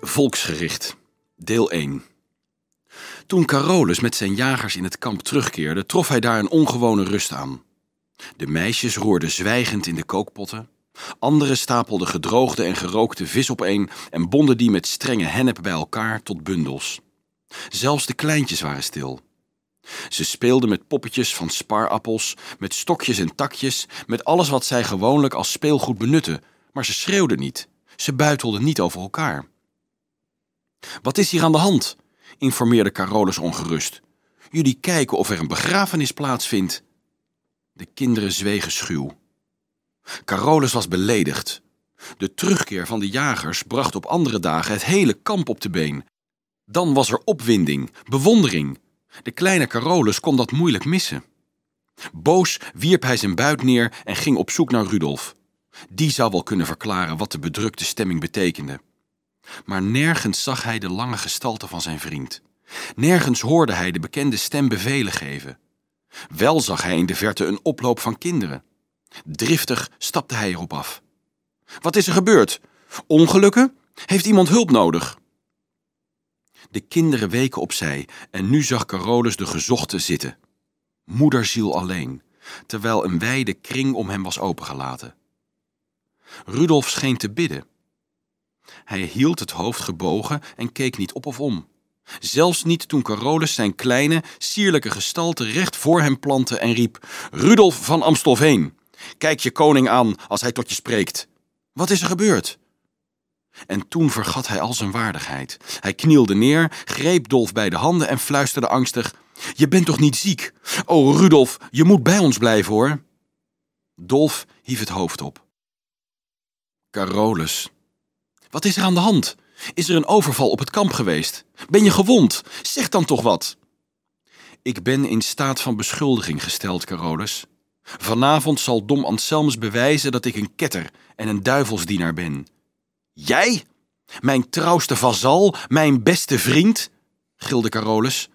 Volksgericht, deel 1. Toen Carolus met zijn jagers in het kamp terugkeerde, trof hij daar een ongewone rust aan. De meisjes roerden zwijgend in de kookpotten. Anderen stapelden gedroogde en gerookte vis opeen en bonden die met strenge hennep bij elkaar tot bundels. Zelfs de kleintjes waren stil. Ze speelden met poppetjes van sparappels, met stokjes en takjes, met alles wat zij gewoonlijk als speelgoed benutten, maar ze schreeuwden niet. Ze buitelden niet over elkaar. Wat is hier aan de hand? informeerde Carolus ongerust. Jullie kijken of er een begrafenis plaatsvindt. De kinderen zwegen schuw. Carolus was beledigd. De terugkeer van de jagers bracht op andere dagen het hele kamp op de been. Dan was er opwinding, bewondering. De kleine Carolus kon dat moeilijk missen. Boos wierp hij zijn buit neer en ging op zoek naar Rudolf. Die zou wel kunnen verklaren wat de bedrukte stemming betekende. Maar nergens zag hij de lange gestalte van zijn vriend. Nergens hoorde hij de bekende stem bevelen geven. Wel zag hij in de verte een oploop van kinderen. Driftig stapte hij erop af. Wat is er gebeurd? Ongelukken? Heeft iemand hulp nodig? De kinderen weken opzij en nu zag Carolus de gezochte zitten. Moederziel alleen, terwijl een wijde kring om hem was opengelaten. Rudolf scheen te bidden. Hij hield het hoofd gebogen en keek niet op of om. Zelfs niet toen Carolus zijn kleine, sierlijke gestalte recht voor hem plantte en riep: Rudolf van Amstelveen, kijk je koning aan als hij tot je spreekt. Wat is er gebeurd? En toen vergat hij al zijn waardigheid. Hij knielde neer, greep Dolf bij de handen en fluisterde angstig: Je bent toch niet ziek? O, Rudolf, je moet bij ons blijven hoor. Dolf hief het hoofd op. Carolus, wat is er aan de hand? Is er een overval op het kamp geweest? Ben je gewond? Zeg dan toch wat. Ik ben in staat van beschuldiging gesteld, Carolus. Vanavond zal Dom Anselmus bewijzen dat ik een ketter en een duivelsdienaar ben. Jij? Mijn trouwste vazal, mijn beste vriend? gilde Carolus.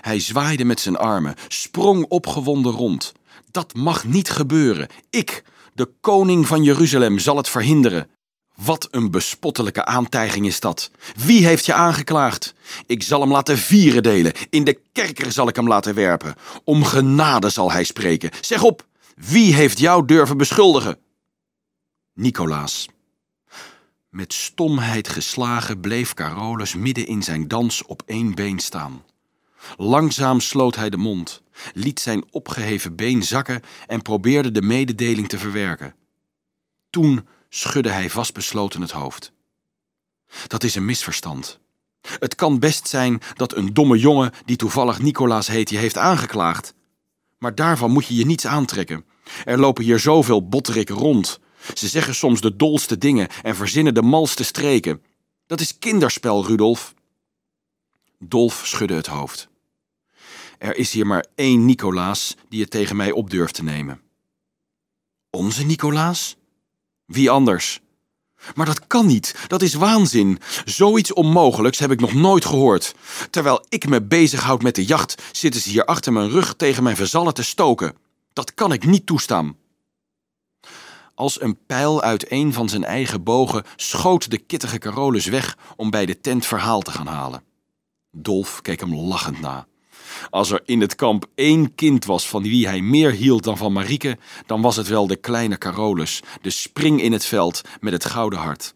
Hij zwaaide met zijn armen, sprong opgewonden rond. Dat mag niet gebeuren. Ik, de koning van Jeruzalem, zal het verhinderen. Wat een bespottelijke aantijging is dat. Wie heeft je aangeklaagd? Ik zal hem laten vieren delen. In de kerker zal ik hem laten werpen. Om genade zal hij spreken. Zeg op, wie heeft jou durven beschuldigen? Nicolaas. Met stomheid geslagen bleef Carolus midden in zijn dans op één been staan. Langzaam sloot hij de mond, liet zijn opgeheven been zakken en probeerde de mededeling te verwerken. Toen schudde hij vastbesloten het hoofd. Dat is een misverstand. Het kan best zijn dat een domme jongen die toevallig Nicolaas heet je heeft aangeklaagd. Maar daarvan moet je je niets aantrekken. Er lopen hier zoveel botterikken rond. Ze zeggen soms de dolste dingen en verzinnen de malste streken. Dat is kinderspel, Rudolf. Dolf schudde het hoofd. Er is hier maar één Nicolaas die het tegen mij op durft te nemen. Onze Nicolaas? Wie anders? Maar dat kan niet, dat is waanzin. Zoiets onmogelijks heb ik nog nooit gehoord. Terwijl ik me bezighoud met de jacht, zitten ze hier achter mijn rug tegen mijn verzallen te stoken. Dat kan ik niet toestaan. Als een pijl uit een van zijn eigen bogen schoot de kittige Carolus weg om bij de tent verhaal te gaan halen. Dolf keek hem lachend na. Als er in het kamp één kind was van wie hij meer hield dan van Marieke, dan was het wel de kleine Carolus, de spring in het veld met het gouden hart.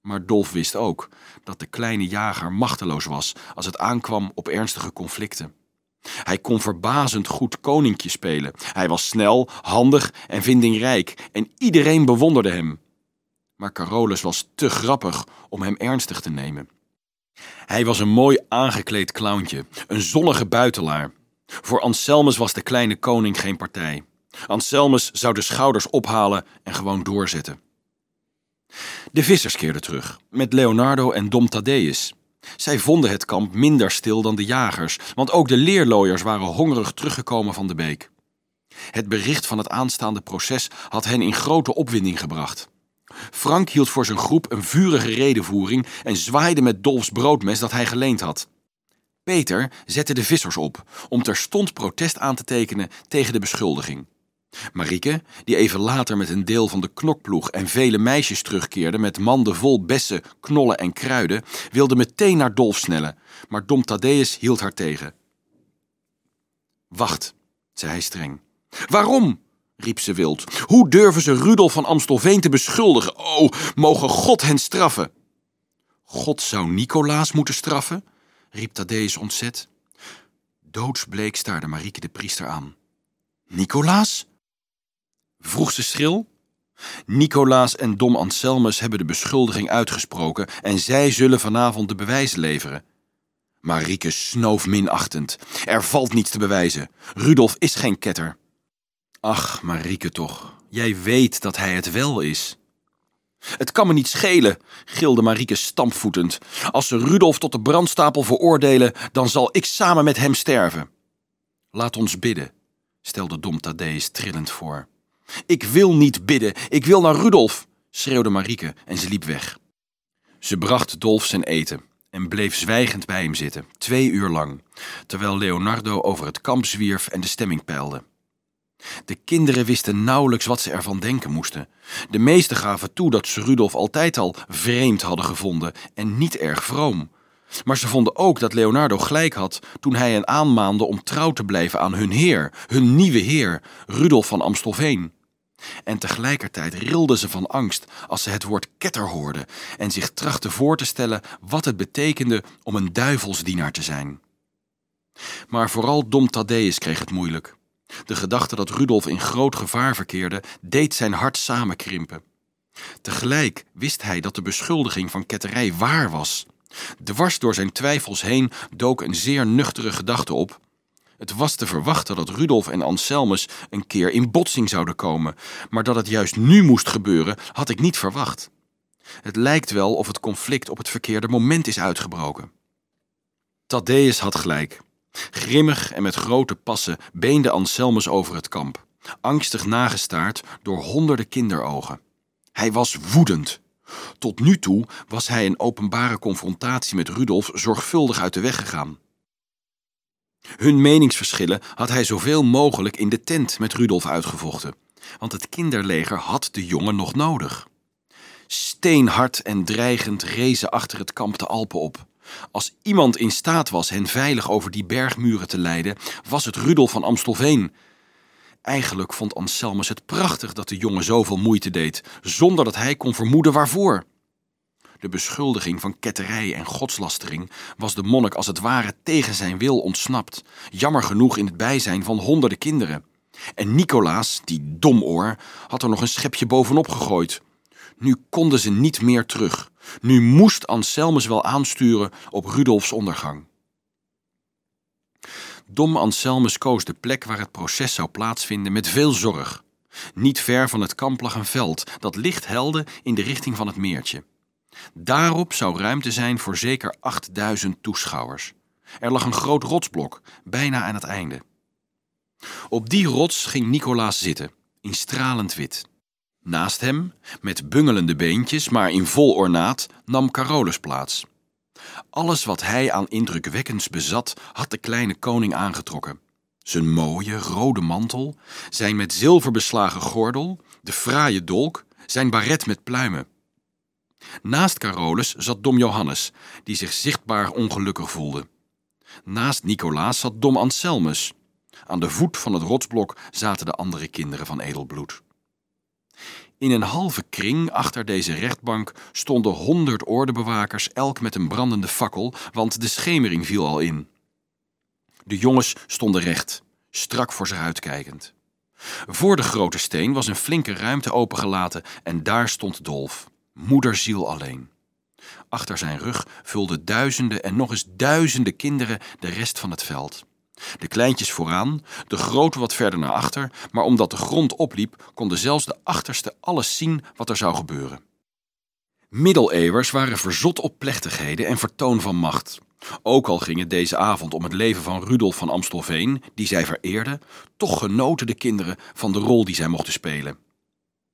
Maar Dolf wist ook dat de kleine jager machteloos was als het aankwam op ernstige conflicten. Hij kon verbazend goed koninkje spelen. Hij was snel, handig en vindingrijk en iedereen bewonderde hem. Maar Carolus was te grappig om hem ernstig te nemen. Hij was een mooi aangekleed clowntje, een zonnige buitelaar. Voor Anselmus was de kleine koning geen partij. Anselmus zou de schouders ophalen en gewoon doorzetten. De vissers keerden terug, met Leonardo en Dom Thaddeus. Zij vonden het kamp minder stil dan de jagers, want ook de leerlooiers waren hongerig teruggekomen van de beek. Het bericht van het aanstaande proces had hen in grote opwinding gebracht. Frank hield voor zijn groep een vurige redenvoering en zwaaide met Dolfs broodmes dat hij geleend had. Peter zette de vissers op om terstond protest aan te tekenen tegen de beschuldiging. Marieke, die even later met een deel van de knokploeg en vele meisjes terugkeerde met manden vol bessen, knollen en kruiden, wilde meteen naar Dolf snellen, maar Dom Thaddeus hield haar tegen. Wacht, zei hij streng. Waarom? Riep ze wild. Hoe durven ze Rudolf van Amstelveen te beschuldigen? Oh, mogen God hen straffen! God zou Nicolaas moeten straffen? riep Thaddeus ontzet. Doodsbleek staarde Marieke de priester aan. Nicolaas? vroeg ze schril. Nicolaas en Dom Anselmus hebben de beschuldiging uitgesproken en zij zullen vanavond de bewijzen leveren. Marieke snoof minachtend. Er valt niets te bewijzen. Rudolf is geen ketter. Ach, Marieke toch, jij weet dat hij het wel is. Het kan me niet schelen, gilde Marieke stampvoetend. Als ze Rudolf tot de brandstapel veroordelen, dan zal ik samen met hem sterven. Laat ons bidden, stelde Dom Thaddeus trillend voor. Ik wil niet bidden, ik wil naar Rudolf, schreeuwde Marieke en ze liep weg. Ze bracht Dolf zijn eten en bleef zwijgend bij hem zitten, twee uur lang, terwijl Leonardo over het kamp zwierf en de stemming peilde. De kinderen wisten nauwelijks wat ze ervan denken moesten. De meesten gaven toe dat ze Rudolf altijd al vreemd hadden gevonden en niet erg vroom. Maar ze vonden ook dat Leonardo gelijk had toen hij hen aanmaande om trouw te blijven aan hun heer, hun nieuwe heer, Rudolf van Amstelveen. En tegelijkertijd rilden ze van angst als ze het woord ketter hoorden en zich trachtten voor te stellen wat het betekende om een duivelsdienaar te zijn. Maar vooral Dom Thaddeus kreeg het moeilijk. De gedachte dat Rudolf in groot gevaar verkeerde, deed zijn hart samenkrimpen. Tegelijk wist hij dat de beschuldiging van ketterij waar was. Dwars door zijn twijfels heen dook een zeer nuchtere gedachte op. Het was te verwachten dat Rudolf en Anselmus een keer in botsing zouden komen, maar dat het juist nu moest gebeuren, had ik niet verwacht. Het lijkt wel of het conflict op het verkeerde moment is uitgebroken. Thaddeus had gelijk. Grimmig en met grote passen beende Anselmus over het kamp, angstig nagestaard door honderden kinderogen. Hij was woedend. Tot nu toe was hij een openbare confrontatie met Rudolf zorgvuldig uit de weg gegaan. Hun meningsverschillen had hij zoveel mogelijk in de tent met Rudolf uitgevochten, want het kinderleger had de jongen nog nodig. Steenhard en dreigend rezen achter het kamp de Alpen op. Als iemand in staat was hen veilig over die bergmuren te leiden, was het Rudolf van Amstelveen. Eigenlijk vond Anselmus het prachtig dat de jongen zoveel moeite deed, zonder dat hij kon vermoeden waarvoor. De beschuldiging van ketterij en godslastering was de monnik als het ware tegen zijn wil ontsnapt, jammer genoeg in het bijzijn van honderden kinderen. En Nicolaas, die domoor, had er nog een schepje bovenop gegooid. Nu konden ze niet meer terug. Nu moest Anselmus wel aansturen op Rudolfs ondergang. Dom Anselmus koos de plek waar het proces zou plaatsvinden met veel zorg. Niet ver van het kamp lag een veld dat licht helde in de richting van het meertje. Daarop zou ruimte zijn voor zeker 8000 toeschouwers. Er lag een groot rotsblok, bijna aan het einde. Op die rots ging Nicolaas zitten, in stralend wit. Naast hem, met bungelende beentjes, maar in vol ornaat, nam Carolus plaats. Alles wat hij aan indrukwekkends bezat, had de kleine koning aangetrokken. Zijn mooie, rode mantel, zijn met zilver beslagen gordel, de fraaie dolk, zijn baret met pluimen. Naast Carolus zat dom Johannes, die zich zichtbaar ongelukkig voelde. Naast Nicolaas zat dom Anselmus. Aan de voet van het rotsblok zaten de andere kinderen van edelbloed. In een halve kring achter deze rechtbank stonden honderd ordebewakers, elk met een brandende fakkel, want de schemering viel al in. De jongens stonden recht, strak voor zich uitkijkend. Voor de grote steen was een flinke ruimte opengelaten en daar stond Dolf, moederziel alleen. Achter zijn rug vulden duizenden en nog eens duizenden kinderen de rest van het veld. De kleintjes vooraan, de grote wat verder naar achter, maar omdat de grond opliep, konden zelfs de achterste alles zien wat er zou gebeuren. Middeleeuwers waren verzot op plechtigheden en vertoon van macht. Ook al ging het deze avond om het leven van Rudolf van Amstelveen, die zij vereerden, toch genoten de kinderen van de rol die zij mochten spelen.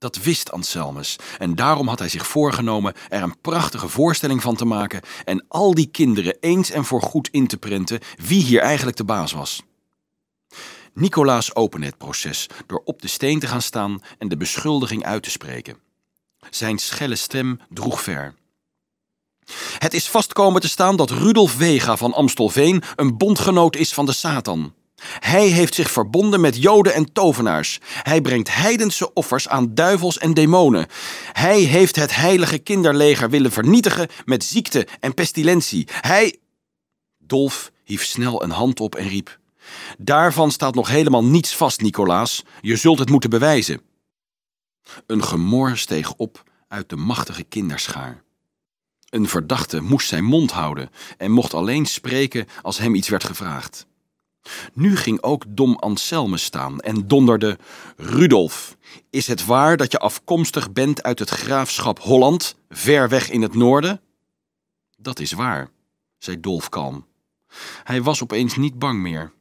Dat wist Anselmus en daarom had hij zich voorgenomen er een prachtige voorstelling van te maken en al die kinderen eens en voor goed in te prenten wie hier eigenlijk de baas was. Nicolaas opende het proces door op de steen te gaan staan en de beschuldiging uit te spreken. Zijn schelle stem droeg ver. Het is vastkomen te staan dat Rudolf Vega van Amstelveen een bondgenoot is van de Satan. Hij heeft zich verbonden met joden en tovenaars. Hij brengt heidense offers aan duivels en demonen. Hij heeft het heilige kinderleger willen vernietigen met ziekte en pestilentie. Hij. Dolf hief snel een hand op en riep: Daarvan staat nog helemaal niets vast, Nicolaas. Je zult het moeten bewijzen. Een gemor steeg op uit de machtige kinderschaar. Een verdachte moest zijn mond houden en mocht alleen spreken als hem iets werd gevraagd. Nu ging ook dom Anselme staan en donderde: Rudolf, is het waar dat je afkomstig bent uit het graafschap Holland, ver weg in het noorden? Dat is waar, zei Dolf kalm. Hij was opeens niet bang meer.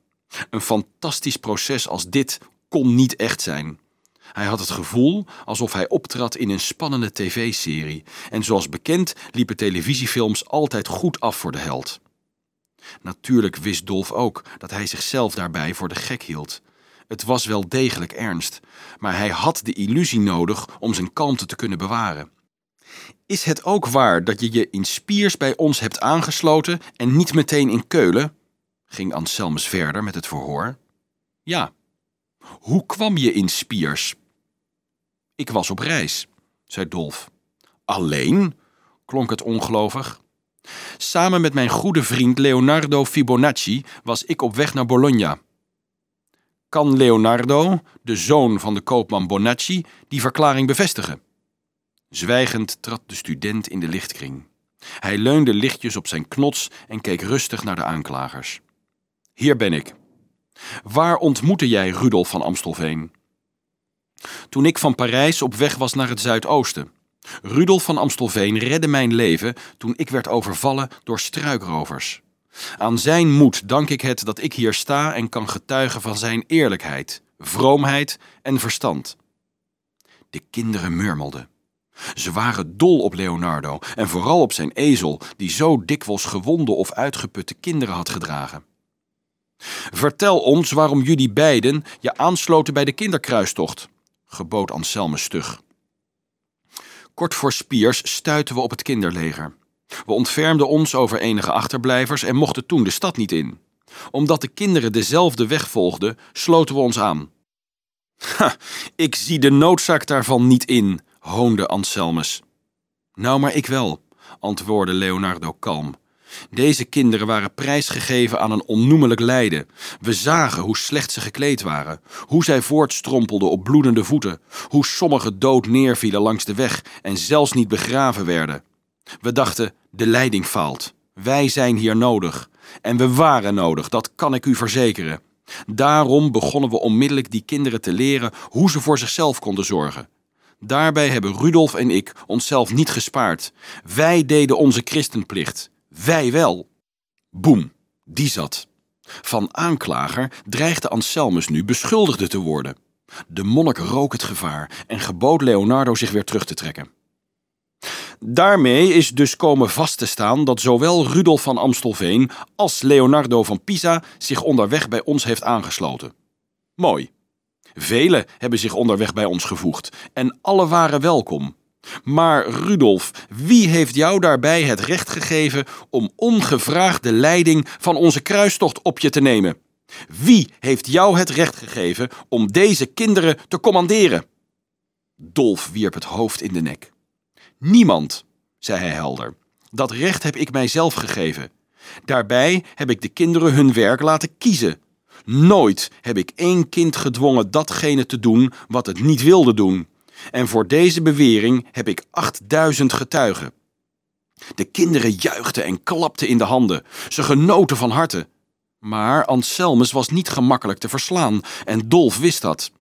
Een fantastisch proces als dit kon niet echt zijn. Hij had het gevoel alsof hij optrad in een spannende tv-serie. En zoals bekend liepen televisiefilms altijd goed af voor de held. Natuurlijk wist Dolf ook dat hij zichzelf daarbij voor de gek hield. Het was wel degelijk ernst, maar hij had de illusie nodig om zijn kalmte te kunnen bewaren. Is het ook waar dat je je in Spiers bij ons hebt aangesloten en niet meteen in Keulen? ging Anselmus verder met het verhoor. Ja. Hoe kwam je in Spiers? Ik was op reis, zei Dolf. Alleen? klonk het ongelovig. Samen met mijn goede vriend Leonardo Fibonacci was ik op weg naar Bologna. Kan Leonardo, de zoon van de koopman Bonacci, die verklaring bevestigen? Zwijgend trad de student in de lichtkring. Hij leunde lichtjes op zijn knots en keek rustig naar de aanklagers. Hier ben ik. Waar ontmoette jij Rudolf van Amstelveen? Toen ik van Parijs op weg was naar het zuidoosten. Rudolf van Amstelveen redde mijn leven toen ik werd overvallen door struikrovers. Aan zijn moed dank ik het dat ik hier sta en kan getuigen van zijn eerlijkheid, vroomheid en verstand. De kinderen murmelden. Ze waren dol op Leonardo en vooral op zijn ezel, die zo dikwijls gewonde of uitgeputte kinderen had gedragen. Vertel ons waarom jullie beiden je aansloten bij de kinderkruistocht, gebood Anselme stug. Kort voor Spiers stuitten we op het kinderleger. We ontfermden ons over enige achterblijvers en mochten toen de stad niet in. Omdat de kinderen dezelfde weg volgden, sloten we ons aan. Ha, ik zie de noodzaak daarvan niet in, hoonde Anselmus. Nou, maar ik wel, antwoordde Leonardo kalm. Deze kinderen waren prijsgegeven aan een onnoemelijk lijden. We zagen hoe slecht ze gekleed waren, hoe zij voortstrompelden op bloedende voeten, hoe sommigen dood neervielen langs de weg en zelfs niet begraven werden. We dachten: de leiding faalt. Wij zijn hier nodig. En we waren nodig, dat kan ik u verzekeren. Daarom begonnen we onmiddellijk die kinderen te leren hoe ze voor zichzelf konden zorgen. Daarbij hebben Rudolf en ik onszelf niet gespaard. Wij deden onze christenplicht. Wij wel. Boem, die zat. Van aanklager dreigde Anselmus nu beschuldigde te worden. De monnik rook het gevaar en gebood Leonardo zich weer terug te trekken. Daarmee is dus komen vast te staan dat zowel Rudolf van Amstelveen als Leonardo van Pisa zich onderweg bij ons heeft aangesloten. Mooi. Velen hebben zich onderweg bij ons gevoegd en alle waren welkom. Maar Rudolf, wie heeft jou daarbij het recht gegeven om ongevraagd de leiding van onze kruistocht op je te nemen? Wie heeft jou het recht gegeven om deze kinderen te commanderen? Dolf wierp het hoofd in de nek. Niemand, zei hij helder. Dat recht heb ik mijzelf gegeven. Daarbij heb ik de kinderen hun werk laten kiezen. Nooit heb ik één kind gedwongen datgene te doen wat het niet wilde doen. En voor deze bewering heb ik 8000 getuigen. De kinderen juichten en klapten in de handen. Ze genoten van harte. Maar Anselmus was niet gemakkelijk te verslaan en Dolf wist dat.